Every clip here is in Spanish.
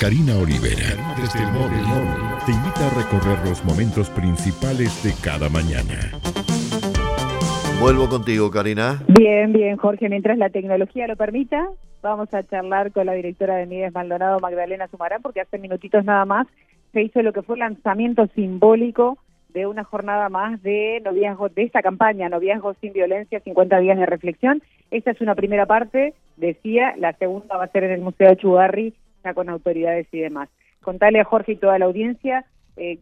Karina Olivera, desde el móvil, te invita a recorrer los momentos principales de cada mañana. Vuelvo contigo, Karina. Bien, bien, Jorge. Mientras la tecnología lo permita, vamos a charlar con la directora de Mides Maldonado, Magdalena Sumarán, porque hace minutitos nada más se hizo lo que fue el lanzamiento simbólico de una jornada más de noviazgo, de esta campaña, Noviazgo sin Violencia, 50 días de reflexión. Esta es una primera parte, decía, la segunda va a ser en el Museo de Chugarri ya con autoridades y demás. Contale a Jorge y toda la audiencia eh,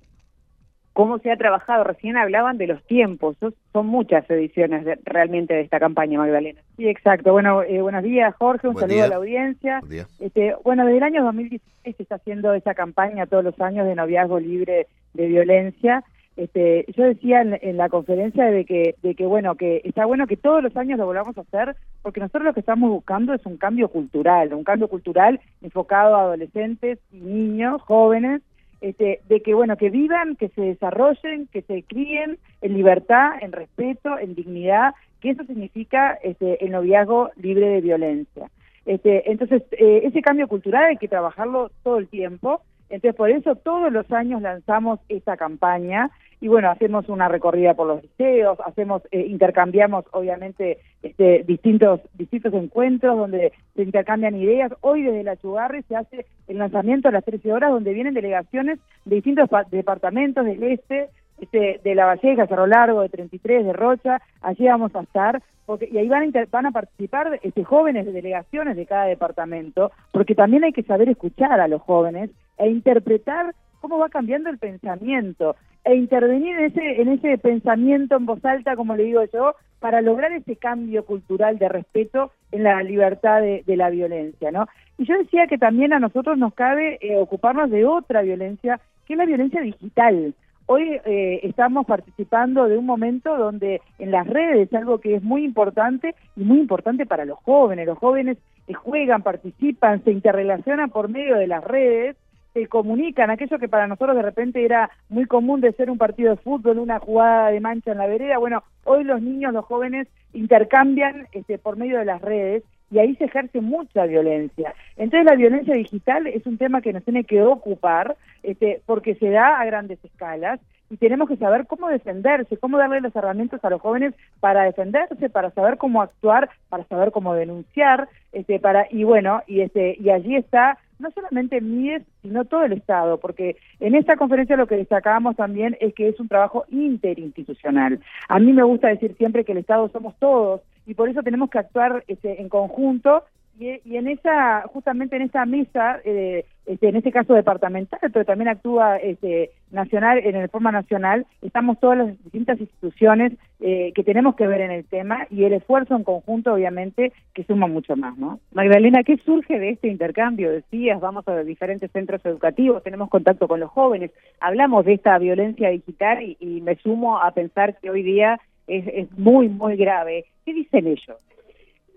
cómo se ha trabajado. Recién hablaban de los tiempos, son muchas ediciones realmente de esta campaña, Magdalena. Sí, exacto. Bueno, eh, buenos días, Jorge, un saludo a la audiencia. Este, bueno, desde el año 2016 se está haciendo esa campaña todos los años de noviazgo libre de violencia. Este, yo decía en, la conferencia de que, de que, bueno, que está bueno que todos los años lo volvamos a hacer, porque nosotros lo que estamos buscando es un cambio cultural, un cambio cultural enfocado a adolescentes niños, jóvenes, este, de que, bueno, que vivan, que se desarrollen, que se críen en libertad, en respeto, en dignidad, que eso significa este, el noviazgo libre de violencia. Este, entonces, eh, ese cambio cultural hay que trabajarlo todo el tiempo, entonces, por eso todos los años lanzamos esta campaña y bueno, hacemos una recorrida por los liceos, hacemos, eh, intercambiamos obviamente este, distintos, distintos encuentros donde se intercambian ideas. Hoy desde la Chugarri se hace el lanzamiento a las 13 horas donde vienen delegaciones de distintos departamentos del este, este, de La Valleja, Cerro Largo, de 33, de Rocha, allí vamos a estar, porque, y ahí van a, van a participar este, jóvenes de delegaciones de cada departamento, porque también hay que saber escuchar a los jóvenes e interpretar cómo va cambiando el pensamiento e intervenir en ese, en ese pensamiento en voz alta, como le digo yo, para lograr ese cambio cultural de respeto en la libertad de, la violencia, ¿no? Y yo decía que también a nosotros nos cabe eh, ocuparnos de otra violencia, que es la violencia digital. Hoy eh, estamos participando de un momento donde en las redes, algo que es muy importante y muy importante para los jóvenes, los jóvenes juegan, participan, se interrelacionan por medio de las redes se comunican, aquello que para nosotros de repente era muy común de ser un partido de fútbol, una jugada de mancha en la vereda, bueno, hoy los niños, los jóvenes intercambian este, por medio de las redes y ahí se ejerce mucha violencia. Entonces la violencia digital es un tema que nos tiene que ocupar este, porque se da a grandes escalas y tenemos que saber cómo defenderse, cómo darle las herramientas a los jóvenes para defenderse, para saber cómo actuar, para saber cómo denunciar, este, para y bueno, y este y allí está no solamente MIDES, sino todo el Estado, porque en esta conferencia lo que destacábamos también es que es un trabajo interinstitucional. A mí me gusta decir siempre que el Estado somos todos y por eso tenemos que actuar este, en conjunto y, en esa, justamente en esa mesa, eh, este, en este caso departamental, pero también actúa este, nacional, en el forma nacional, estamos todas las distintas instituciones eh, que tenemos que ver en el tema y el esfuerzo en conjunto, obviamente, que suma mucho más, ¿no? Magdalena, ¿qué surge de este intercambio? Decías, vamos a diferentes centros educativos, tenemos contacto con los jóvenes, hablamos de esta violencia digital y, y me sumo a pensar que hoy día es, es muy, muy grave. ¿Qué dicen ellos?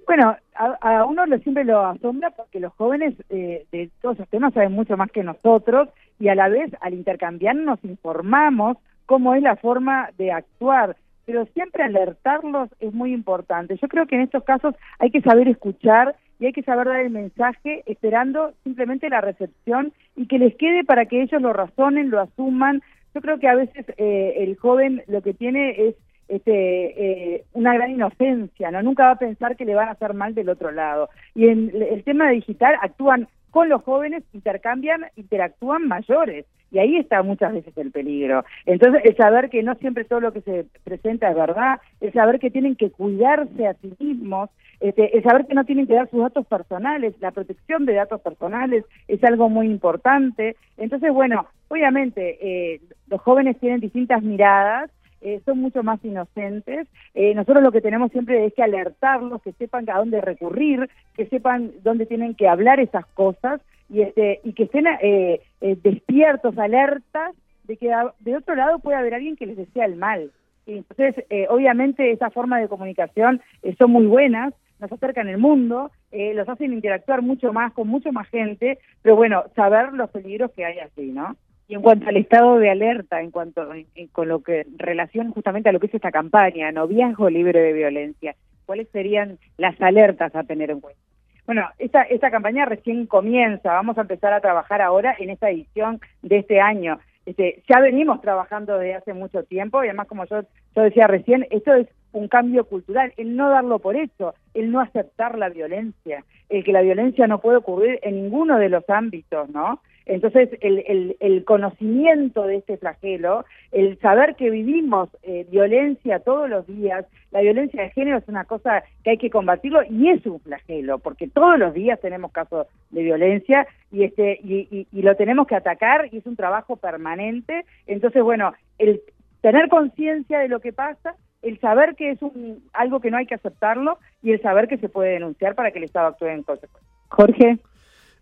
Bueno, a, uno lo, siempre lo asombra porque los jóvenes eh, de todos esos temas saben mucho más que nosotros y a la vez al intercambiar nos informamos cómo es la forma de actuar, pero siempre alertarlos es muy importante. Yo creo que en estos casos hay que saber escuchar y hay que saber dar el mensaje esperando simplemente la recepción y que les quede para que ellos lo razonen, lo asuman. Yo creo que a veces eh, el joven lo que tiene es este, eh, una gran inocencia, ¿no? Nunca va a pensar que le van a hacer mal del otro lado. Y en el tema digital actúan con los jóvenes, intercambian, interactúan mayores. Y ahí está muchas veces el peligro. Entonces, el saber que no siempre todo lo que se presenta es verdad, el saber que tienen que cuidarse a sí mismos, este, el saber que no tienen que dar sus datos personales, la protección de datos personales es algo muy importante. Entonces, bueno, obviamente eh, los jóvenes tienen distintas miradas eh, son mucho más inocentes. Eh, nosotros lo que tenemos siempre es que alertarlos, que sepan a dónde recurrir, que sepan dónde tienen que hablar esas cosas y, este, y que estén eh, despiertos, alertas de que de otro lado puede haber alguien que les desea el mal. Y entonces, obviamente, esa forma de comunicación son muy buenas, nos acercan el mundo, los hacen interactuar mucho más con mucho más gente, pero bueno, saber los peligros que hay así, ¿no? Y en cuanto al estado de alerta, en cuanto con lo que relación justamente a lo que es esta campaña, noviazgo libre de violencia, ¿cuáles serían las alertas a tener en cuenta? Bueno, esta, esta campaña recién comienza, vamos a empezar a trabajar ahora en esta edición de este año. Este, ya venimos trabajando desde hace mucho tiempo y además, como yo, yo decía recién, esto es un cambio cultural, el no darlo por hecho, el no aceptar la violencia, el que la violencia no puede ocurrir en ninguno de los ámbitos, ¿no? Entonces, el, el, conocimiento de este flagelo, el saber que vivimos eh, violencia todos los días, la violencia de género es una cosa que hay que combatirlo y es un flagelo, porque todos los días tenemos casos de violencia y, este, y, y lo tenemos que atacar y es un trabajo permanente. Entonces, bueno, el tener conciencia de lo que pasa, el saber que es un, algo que no hay que aceptarlo y el saber que se puede denunciar para que el Estado actúe en consecuencia. Jorge.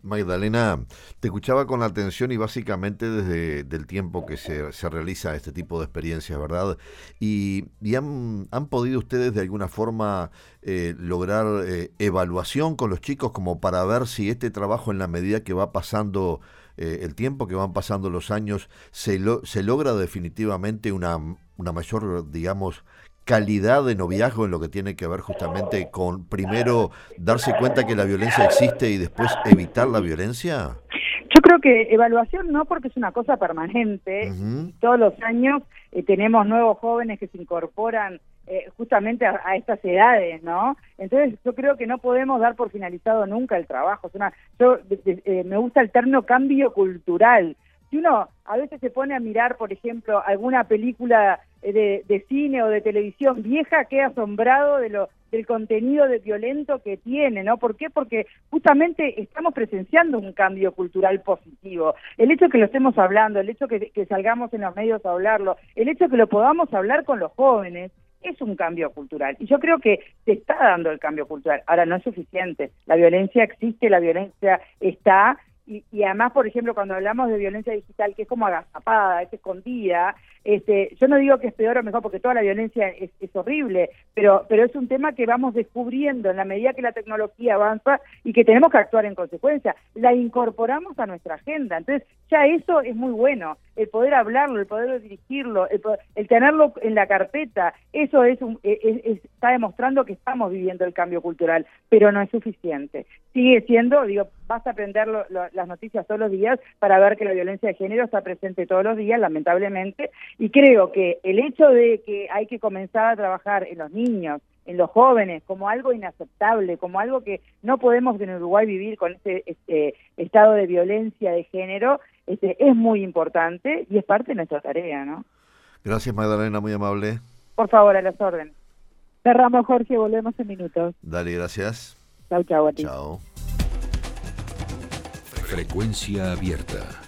Magdalena, te escuchaba con atención y básicamente desde el tiempo que se, se, realiza este tipo de experiencias, ¿verdad? Y, han, han, podido ustedes de alguna forma eh, lograr eh, evaluación con los chicos como para ver si este trabajo en la medida que va pasando eh, el tiempo, que van pasando los años, se, lo, se logra definitivamente una, una mayor, digamos, calidad de noviazgo en lo que tiene que ver justamente con primero darse cuenta que la violencia existe y después evitar la violencia? Yo creo que evaluación no, porque es una cosa permanente. Todos los años eh, tenemos nuevos jóvenes que se incorporan eh, justamente a, estas edades, ¿no? Entonces yo creo que no podemos dar por finalizado nunca el trabajo. Es una, yo eh, me gusta el término cambio cultural si uno a veces se pone a mirar, por ejemplo, alguna película de, de cine o de televisión vieja, queda asombrado de lo, del contenido de violento que tiene, ¿no? ¿Por qué? Porque justamente estamos presenciando un cambio cultural positivo. El hecho que lo estemos hablando, el hecho que, que salgamos en los medios a hablarlo, el hecho que lo podamos hablar con los jóvenes, es un cambio cultural. Y yo creo que se está dando el cambio cultural. Ahora, no es suficiente. La violencia existe, la violencia está, y, y, además, por ejemplo, cuando hablamos de violencia digital, que es como agazapada, es escondida, este, yo no digo que es peor o mejor, porque toda la violencia es, es, horrible, pero, pero es un tema que vamos descubriendo en la medida que la tecnología avanza y que tenemos que actuar en consecuencia. La incorporamos a nuestra agenda. Entonces, ya eso es muy bueno. El poder hablarlo, el poder dirigirlo, el, el tenerlo en la carpeta, eso es, un, e, e, está demostrando que estamos viviendo el cambio cultural, pero no es suficiente. Sigue siendo, digo, vas a aprender las noticias todos los días para ver que la violencia de género está presente todos los días, lamentablemente, y creo que el hecho de que hay que comenzar a trabajar en los niños, en los jóvenes, como algo inaceptable, como algo que no podemos en Uruguay vivir con este, este estado de violencia de género, este, es muy importante y es parte de nuestra tarea, ¿no? Gracias, Magdalena, muy amable. Por favor, a las órdenes. Cerramos, Jorge, volvemos en minutos. Dale, gracias. Chao, chao a ti. Chao. Frecuencia abierta.